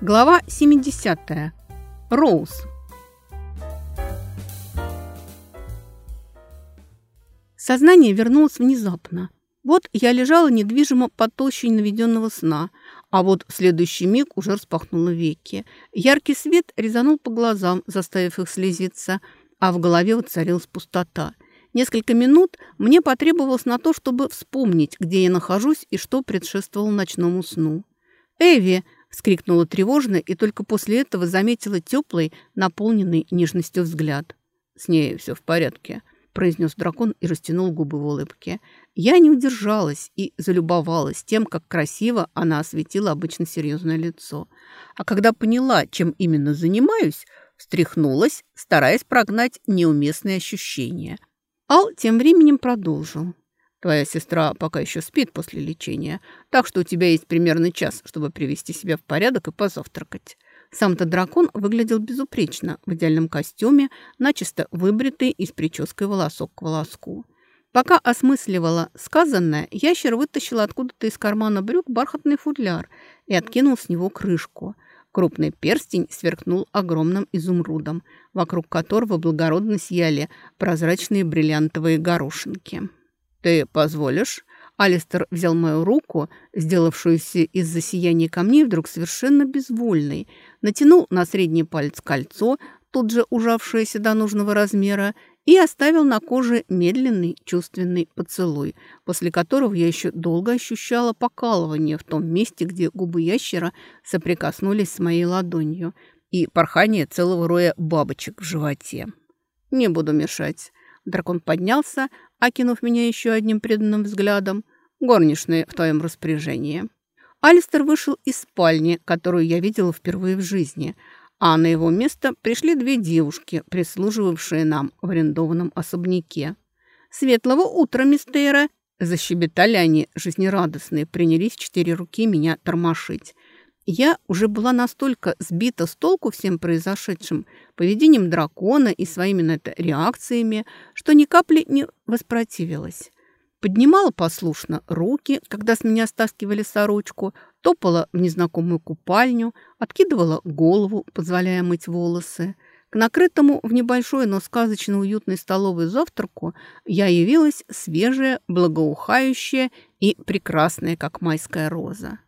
Глава 70. Роуз. Сознание вернулось внезапно. Вот я лежала недвижимо под толщей наведенного сна, а вот в следующий миг уже распахнула веки. Яркий свет резанул по глазам, заставив их слезиться, а в голове воцарилась пустота. Несколько минут мне потребовалось на то, чтобы вспомнить, где я нахожусь и что предшествовало ночному сну. «Эви!» – вскрикнула тревожно и только после этого заметила теплый, наполненный нежностью взгляд. «С ней все в порядке», произнес дракон и растянул губы в улыбке. Я не удержалась и залюбовалась тем, как красиво она осветила обычно серьезное лицо. А когда поняла, чем именно занимаюсь, встряхнулась, стараясь прогнать неуместные ощущения. Ал тем временем продолжил. Твоя сестра пока еще спит после лечения, так что у тебя есть примерно час, чтобы привести себя в порядок и позавтракать. Сам-то дракон выглядел безупречно в идеальном костюме, начисто выбритый и с прической волосок к волоску. Пока осмысливала сказанное, ящер вытащил откуда-то из кармана брюк бархатный футляр и откинул с него крышку. Крупный перстень сверкнул огромным изумрудом, вокруг которого благородно сияли прозрачные бриллиантовые горошинки. «Ты позволишь?» Алистер взял мою руку, сделавшуюся из-за сияния камней вдруг совершенно безвольной, натянул на средний палец кольцо, тут же ужавшееся до нужного размера, и оставил на коже медленный чувственный поцелуй, после которого я еще долго ощущала покалывание в том месте, где губы ящера соприкоснулись с моей ладонью, и порхание целого роя бабочек в животе. «Не буду мешать». Дракон поднялся, окинув меня еще одним преданным взглядом. «Горничные в твоем распоряжении». Алистер вышел из спальни, которую я видела впервые в жизни, а на его место пришли две девушки, прислуживавшие нам в арендованном особняке. «Светлого утра, мистера!» Защебетали они, жизнерадостные, принялись четыре руки меня тормошить. Я уже была настолько сбита с толку всем произошедшим, поведением дракона и своими на это реакциями, что ни капли не воспротивилась. Поднимала послушно руки, когда с меня стаскивали сорочку, топала в незнакомую купальню, откидывала голову, позволяя мыть волосы. К накрытому в небольшой, но сказочно уютной столовой завтраку я явилась свежая, благоухающая и прекрасная, как майская роза.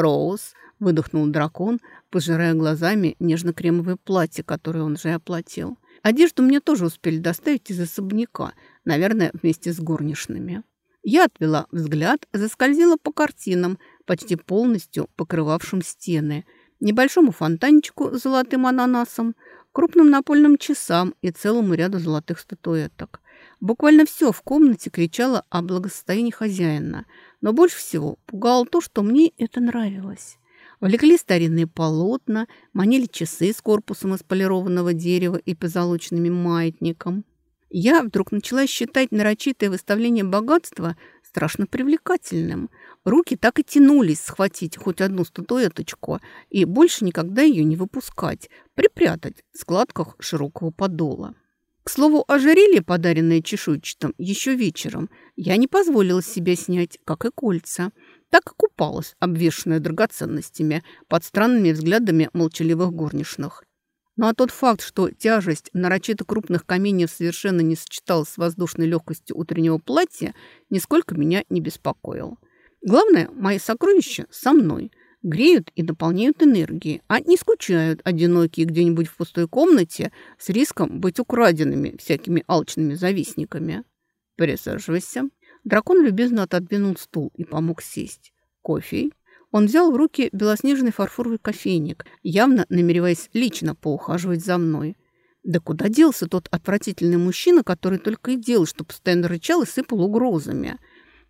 «Роуз», — выдохнул дракон, пожирая глазами нежно-кремовое платье, которое он же оплатил. Одежду мне тоже успели доставить из особняка, наверное, вместе с горничными. Я отвела взгляд, заскользила по картинам, почти полностью покрывавшим стены, небольшому фонтанчику с золотым ананасом, крупным напольным часам и целому ряду золотых статуэток. Буквально все в комнате кричало о благосостоянии хозяина, но больше всего пугало то, что мне это нравилось. Влекли старинные полотна, манили часы с корпусом из полированного дерева и позолоченным маятником. Я вдруг начала считать нарочитое выставление богатства страшно привлекательным. Руки так и тянулись схватить хоть одну статуэточку и больше никогда ее не выпускать, припрятать в складках широкого подола. К слову, ожерелье, подаренное чешуйчатым еще вечером, я не позволила себе снять, как и кольца. Так и купалась, обвешанная драгоценностями, под странными взглядами молчаливых горничных. Ну а тот факт, что тяжесть нарочито крупных каменьев совершенно не сочеталась с воздушной легкостью утреннего платья, нисколько меня не беспокоил. Главное, мои сокровища со мной – греют и дополняют энергией, а не скучают одинокие где-нибудь в пустой комнате с риском быть украденными всякими алчными завистниками. Присаживайся. Дракон любезно отодвинул стул и помог сесть. Кофе. Он взял в руки белоснежный фарфоровый кофейник, явно намереваясь лично поухаживать за мной. Да куда делся тот отвратительный мужчина, который только и делал, что постоянно рычал и сыпал угрозами?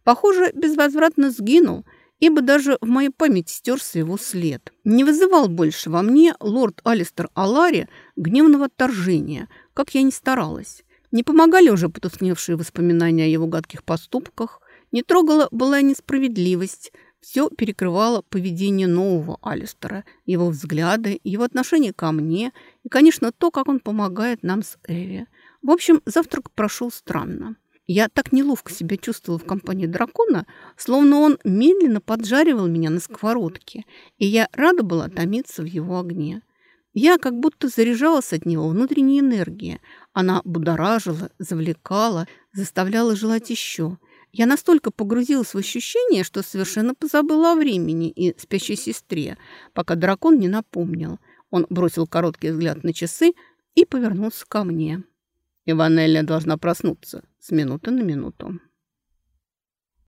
Похоже, безвозвратно сгинул – ибо даже в моей памяти стерся его след. Не вызывал больше во мне лорд Алистер Алари гневного отторжения, как я ни старалась. Не помогали уже потускневшие воспоминания о его гадких поступках, не трогала была несправедливость, все перекрывало поведение нового Алистера, его взгляды, его отношение ко мне и, конечно, то, как он помогает нам с Эви. В общем, завтрак прошел странно. Я так неловко себя чувствовала в компании дракона, словно он медленно поджаривал меня на сковородке, и я рада была томиться в его огне. Я как будто заряжалась от него внутренней энергией. Она будоражила, завлекала, заставляла желать еще. Я настолько погрузилась в ощущение, что совершенно позабыла о времени и спящей сестре, пока дракон не напомнил. Он бросил короткий взгляд на часы и повернулся ко мне. Иванелля должна проснуться с минуты на минуту.